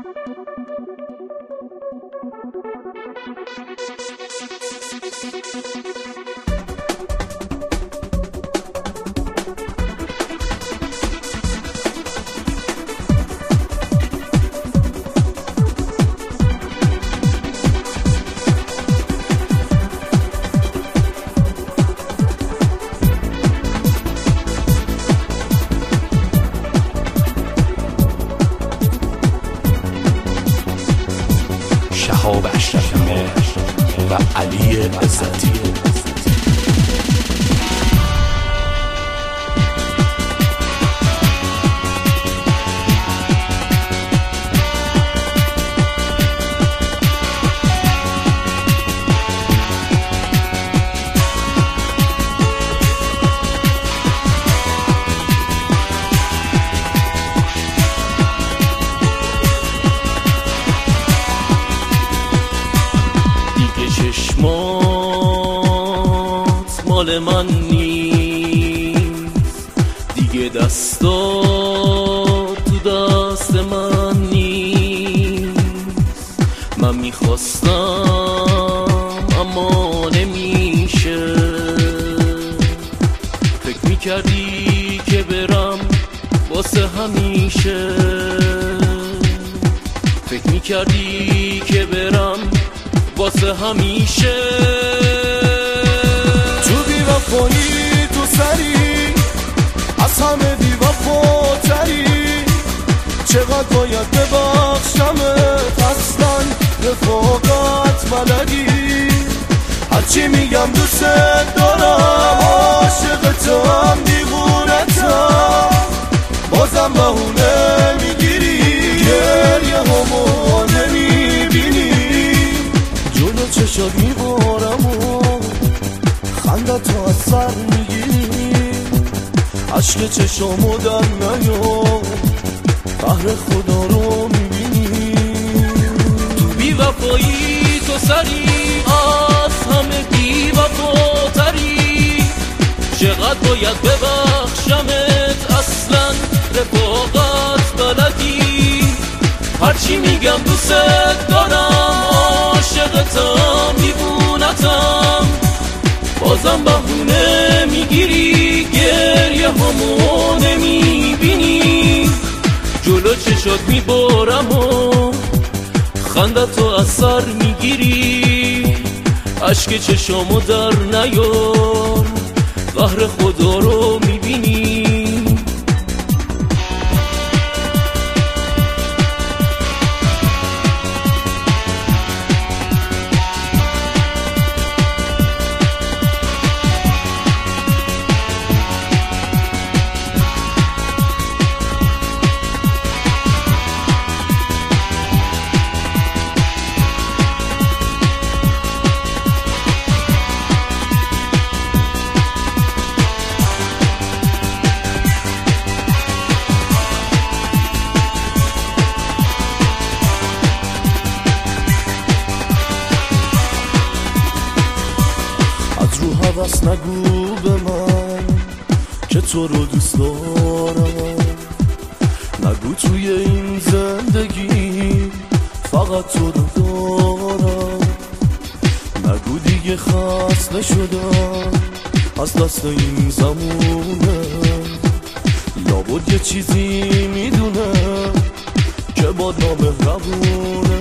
Thank you. اشرفی و علی عزتی مال من نیست. دیگه دستات تو دست من نیست. من می‌خواستم اما نمیشه. فکر می‌کردی که برم واسه همیشه. فکر می‌کردی که برم واسه همیشه. وفایی تو سری؟ از همه بی وفاتری چقدر باید ببخشمت اصلا؟ رفاقت بلدی. هرچی میگم دوست دارم عاشقتم دیوونتم بازم بهونه می‌گیری. گریه همو نمی‌بینی. جلو چشات میبارم و خنده تو از سر می‌گیری عشق چشامو در نیا قهر خدا رو می‌بینی. تو بی وفایی تو سری از همه بی وفاتری چقدر باید ببخشمت اصلا رفاقت بلدی. هرچی میگم دوست دارم عاشقتم دیوونتم بازم بهونه می‌گیری گریه همو نمی‌بینی جلو چشات میبارم و خنده تو از سر می‌گیری عشق چشامو در نیار قهر خدا رو می‌بینی نگو توی این زندگی. فقط تو رو دارم. نگو دیگه خسته شدم از دست این زمونه. لابد یه چیزی می‌دونه که با نامهربونه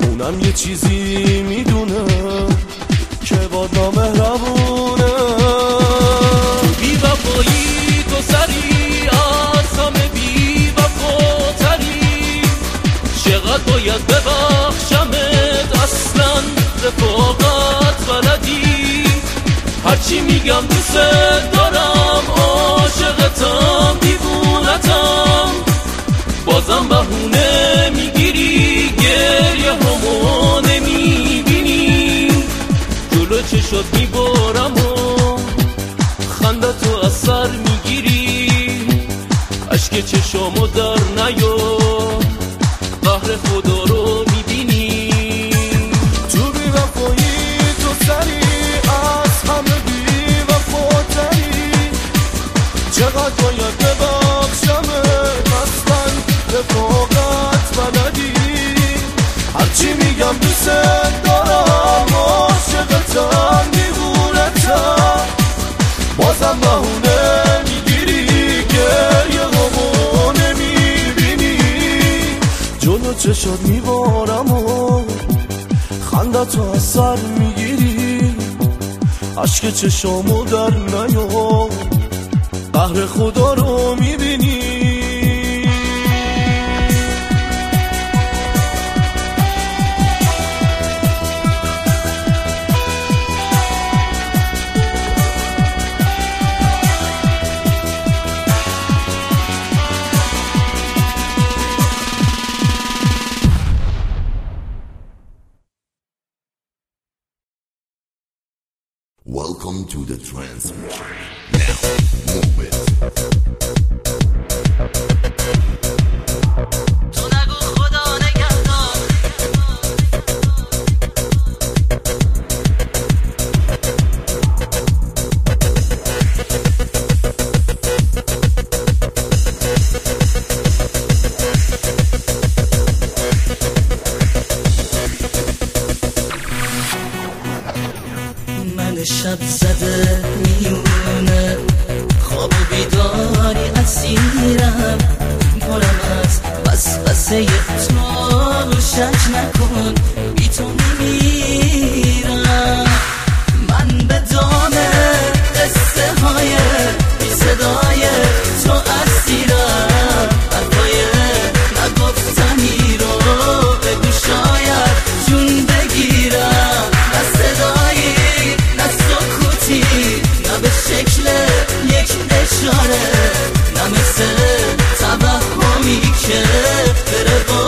اونم یه چیزی می‌دونه که با نامهربونه هرچی میگم دوست دارم؟ عاشقتم دیوونتم. بازم بهونه می‌گیری گریه همو نمی‌بینی. جلو چشات میبارم و خنده تو از سر می‌گیری. عشق چشامو در نیار. دوست دارم عاشقتم دیوونتم بازم بهونه می‌گیری گریه همو نمی‌بینی جلو چشات میبارم و خنده تو از سر می‌گیری. عشق چشامو در نیار قهر خدا رو می‌بینی. to the trance. شک نکن بی تو نمیرم من به دامه قصه های بی صدای تو اسیرم. حرفای نگفتنی رو به گوشایت جون بگیرم. نه صدایی نه سکوتی نه به شکل یک نشاره نه مثل توهمی که بره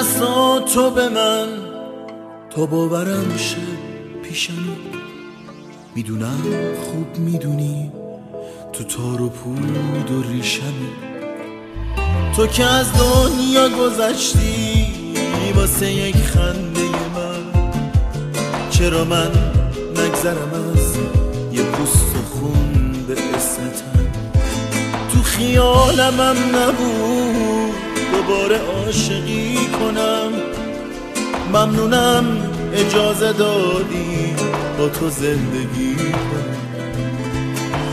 دستا تو به من. تا باورم شه پیشمی می‌دونم خوب می‌دونی. تو تار و پود و ریشمی. تو که از دنیا گذشتی واسه یک خنده من. چرا من نگذرم از یه پوست و خون به اسمتم تو خیالمم نبود. دوباره عاشقی کنم. ممنونم اجازه دادی با تو زندگی کنم.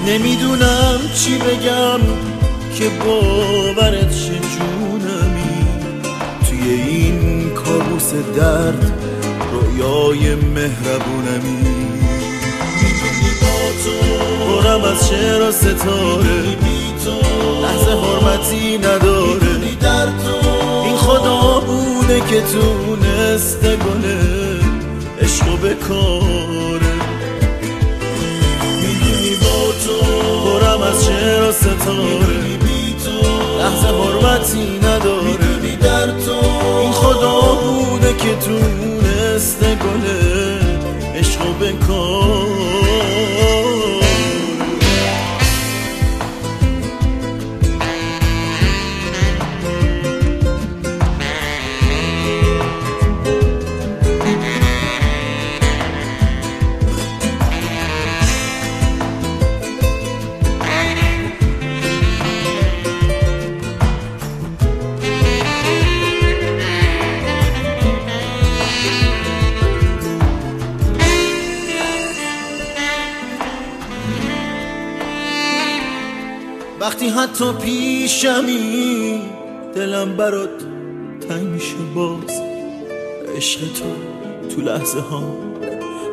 نمی‌دونم چی بگم که باورت شه جونمی. توی این کابوس درد رویای مهربونمی. پرم از شعر و ستاره. لحظه حرمتی نداره. بوده که تونسته گله عشقو بکاره می‌دونی با تو پرم از و ستاره. لحظه حرمتی حتی پیشمی دلم برات تنگ میشه باز. عشق تو تو لحظه ها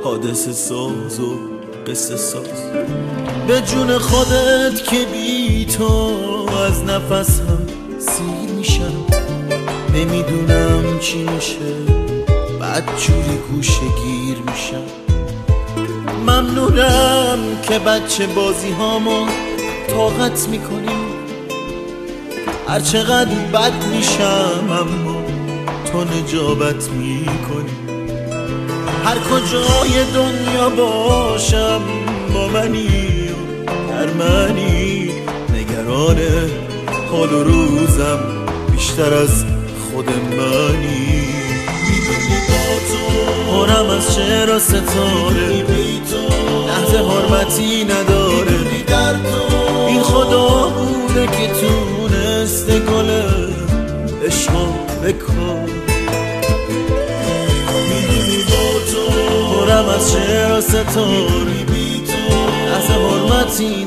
حادثه ساز و قصه ساز. به جون خودت که بی تو از نفسم سیر میشم. نمی‌دونم چی میشه بعد جوری گوشه گیر میشم. ممنونم که بچه بازی هامو طاقت می‌کنیم هر چقدر بد میشم اما تو نجابت می‌کنی. هر کجای دنیا باشم با منی در منی. نگران حال و روزم بیشتر از خود منی. می‌دونی با تو پرم از و ستاره. لحظه حرمتی نداره. در تو بوده که تونسته گله عشقو بکن می‌دونی با تو پرم از شعر و ستاره لحظه حرمتی